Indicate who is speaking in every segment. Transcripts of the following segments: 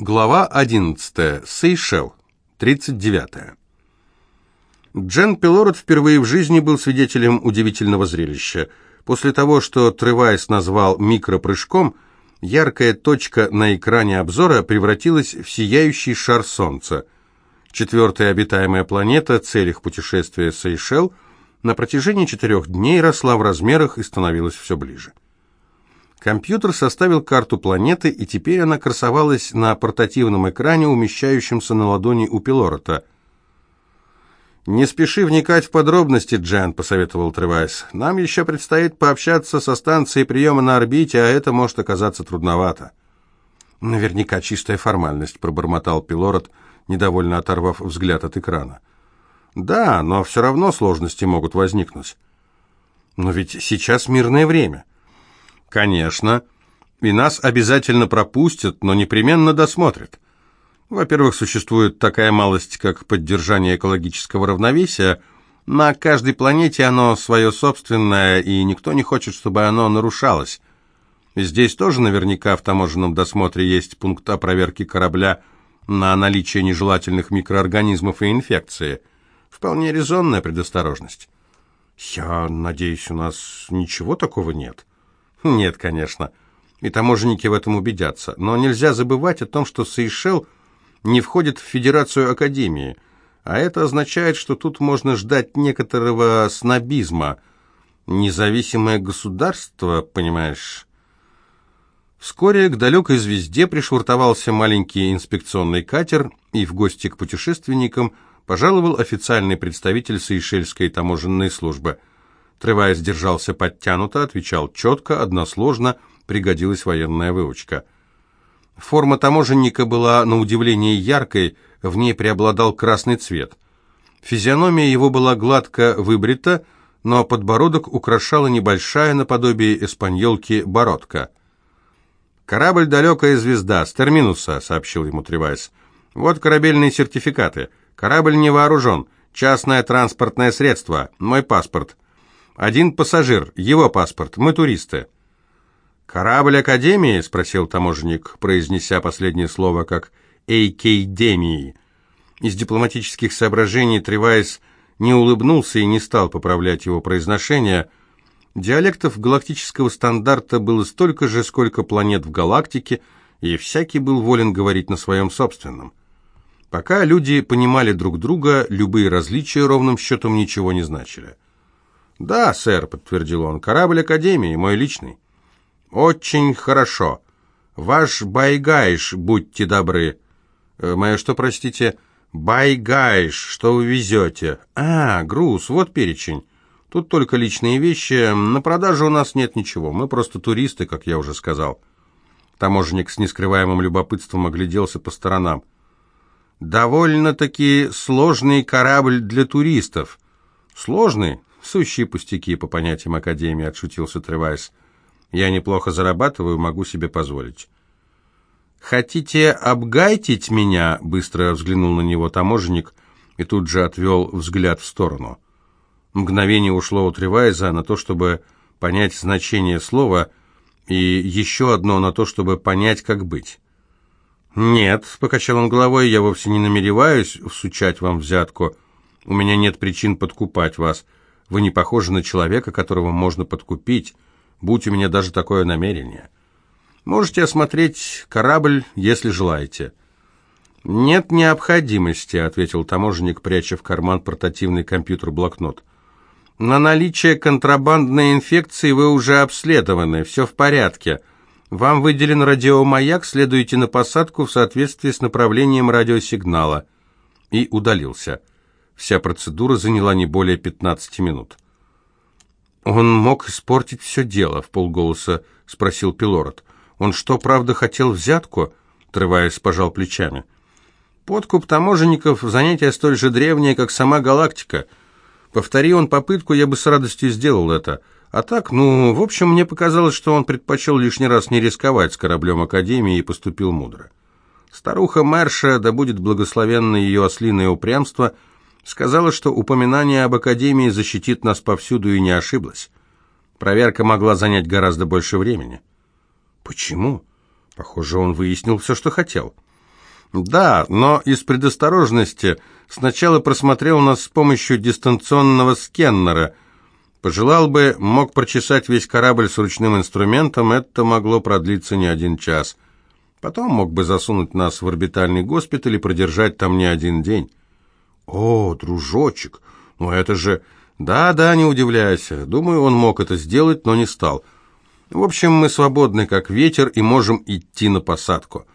Speaker 1: Глава 11. Сейшел. 39. Джен Пелород впервые в жизни был свидетелем удивительного зрелища. После того, что Тревайс назвал микропрыжком, яркая точка на экране обзора превратилась в сияющий шар Солнца. Четвертая обитаемая планета, цель их путешествия Сейшел, на протяжении четырех дней росла в размерах и становилась все ближе. Компьютер составил карту планеты, и теперь она красовалась на портативном экране, умещающемся на ладони у Пилорота. «Не спеши вникать в подробности, Джен», — посоветовал Тревайс. «Нам еще предстоит пообщаться со станцией приема на орбите, а это может оказаться трудновато». «Наверняка чистая формальность», — пробормотал Пилорот, недовольно оторвав взгляд от экрана. «Да, но все равно сложности могут возникнуть». «Но ведь сейчас мирное время». Конечно. И нас обязательно пропустят, но непременно досмотрят. Во-первых, существует такая малость, как поддержание экологического равновесия. На каждой планете оно свое собственное, и никто не хочет, чтобы оно нарушалось. Здесь тоже наверняка в таможенном досмотре есть пункт о проверке корабля на наличие нежелательных микроорганизмов и инфекции. Вполне резонная предосторожность. Я надеюсь, у нас ничего такого нет. Нет, конечно. И таможенники в этом убедятся. Но нельзя забывать о том, что Сейшел не входит в Федерацию Академии. А это означает, что тут можно ждать некоторого снобизма. Независимое государство, понимаешь... Вскоре к далекой звезде пришвартовался маленький инспекционный катер, и в гости к путешественникам пожаловал официальный представитель Сейшельской таможенной службы – Тревайс держался подтянуто, отвечал четко, односложно, пригодилась военная выучка. Форма таможенника была, на удивление, яркой, в ней преобладал красный цвет. Физиономия его была гладко выбрита, но подбородок украшала небольшая наподобие эспаньолки бородка. «Корабль «Далекая звезда» с терминуса», — сообщил ему Тревайс. «Вот корабельные сертификаты. Корабль не вооружен. Частное транспортное средство. Мой паспорт. Один пассажир, его паспорт, мы туристы». «Корабль Академии?» — спросил таможенник, произнеся последнее слово как «Эйкейдемии». Из дипломатических соображений Тревайс не улыбнулся и не стал поправлять его произношение. Диалектов галактического стандарта было столько же, сколько планет в галактике, и всякий был волен говорить на своем собственном. Пока люди понимали друг друга, любые различия ровным счетом ничего не значили. «Да, сэр», — подтвердил он, — «корабль Академии, мой личный». «Очень хорошо. Ваш байгайш, будьте добры». Э, «Мое что, простите?» «Байгайш, что вы везете?» «А, груз, вот перечень. Тут только личные вещи. На продажу у нас нет ничего. Мы просто туристы, как я уже сказал». Таможенник с нескрываемым любопытством огляделся по сторонам. «Довольно-таки сложный корабль для туристов». «Сложный? «Сущие пустяки по понятиям Академии», — отшутился Тревайс. «Я неплохо зарабатываю, могу себе позволить». «Хотите обгайтить меня?» — быстро взглянул на него таможенник и тут же отвел взгляд в сторону. Мгновение ушло у Тревайза на то, чтобы понять значение слова, и еще одно на то, чтобы понять, как быть. «Нет», — покачал он головой, — «я вовсе не намереваюсь всучать вам взятку. У меня нет причин подкупать вас. Вы не похожи на человека, которого можно подкупить, будь у меня даже такое намерение. Можете осмотреть корабль, если желаете». «Нет необходимости», — ответил таможенник, пряча в карман портативный компьютер-блокнот. «На наличие контрабандной инфекции вы уже обследованы, все в порядке. Вам выделен радиомаяк, следуйте на посадку в соответствии с направлением радиосигнала». И удалился. Вся процедура заняла не более 15 минут. «Он мог испортить все дело», — в полголоса спросил Пилород. «Он что, правда, хотел взятку?» — Трываясь, пожал плечами. «Подкуп таможенников — занятие столь же древнее, как сама галактика. Повтори он попытку, я бы с радостью сделал это. А так, ну, в общем, мне показалось, что он предпочел лишний раз не рисковать с кораблем Академии и поступил мудро. Старуха Мэрша, да будет благословенно ее ослиное упрямство — Сказала, что упоминание об Академии защитит нас повсюду и не ошиблась. Проверка могла занять гораздо больше времени. Почему? Похоже, он выяснил все, что хотел. Да, но из предосторожности сначала просмотрел нас с помощью дистанционного скеннера. Пожелал бы, мог прочесать весь корабль с ручным инструментом, это могло продлиться не один час. Потом мог бы засунуть нас в орбитальный госпиталь и продержать там не один день. О, дружочек, ну это же... Да-да, не удивляйся. Думаю, он мог это сделать, но не стал. В общем, мы свободны, как ветер, и можем идти на посадку.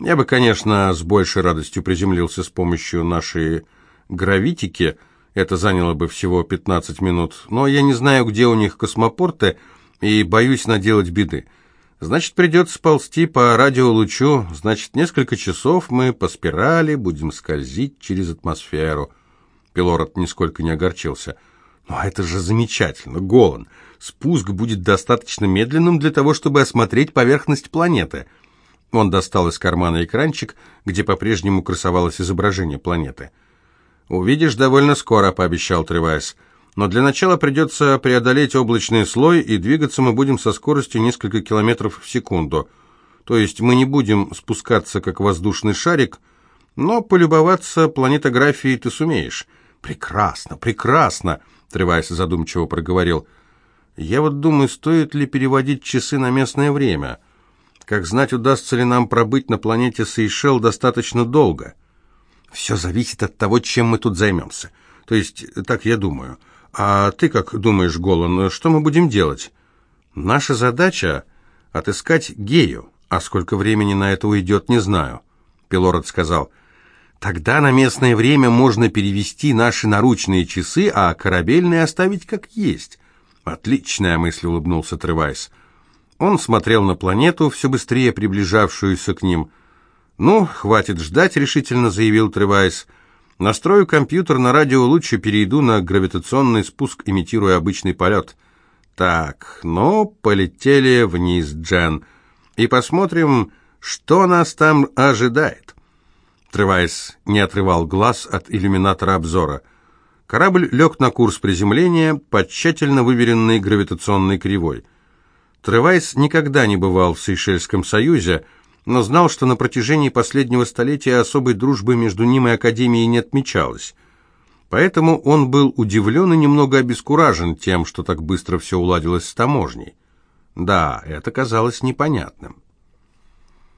Speaker 1: Я бы, конечно, с большей радостью приземлился с помощью нашей гравитики. Это заняло бы всего 15 минут. Но я не знаю, где у них космопорты, и боюсь наделать беды. Значит, придется ползти по радиолучу. Значит, несколько часов мы по спирали будем скользить через атмосферу. Пилород нисколько не огорчился. «Ну, это же замечательно, Голан. Спуск будет достаточно медленным для того, чтобы осмотреть поверхность планеты». Он достал из кармана экранчик, где по-прежнему красовалось изображение планеты. «Увидишь довольно скоро», — пообещал Тревайс. «Но для начала придется преодолеть облачный слой, и двигаться мы будем со скоростью несколько километров в секунду. То есть мы не будем спускаться, как воздушный шарик, но полюбоваться планетографией ты сумеешь». «Прекрасно, прекрасно!» — Тревайс задумчиво проговорил. «Я вот думаю, стоит ли переводить часы на местное время?» Как знать, удастся ли нам пробыть на планете Сейшел достаточно долго? Все зависит от того, чем мы тут займемся. То есть, так я думаю. А ты как думаешь, Голан, что мы будем делать? Наша задача — отыскать Гею. А сколько времени на это уйдет, не знаю. Пилород сказал, тогда на местное время можно перевести наши наручные часы, а корабельные оставить как есть. Отличная мысль, улыбнулся Тревайс. Он смотрел на планету, все быстрее приближавшуюся к ним. «Ну, хватит ждать», — решительно заявил Тревайс. «Настрою компьютер на радиолуч и перейду на гравитационный спуск, имитируя обычный полет». «Так, ну, полетели вниз, Джен, и посмотрим, что нас там ожидает». Тревайс не отрывал глаз от иллюминатора обзора. Корабль лег на курс приземления по тщательно выверенной гравитационной кривой. Тревайс никогда не бывал в Сейшельском союзе, но знал, что на протяжении последнего столетия особой дружбы между ним и Академией не отмечалось. Поэтому он был удивлен и немного обескуражен тем, что так быстро все уладилось с таможней. Да, это казалось непонятным.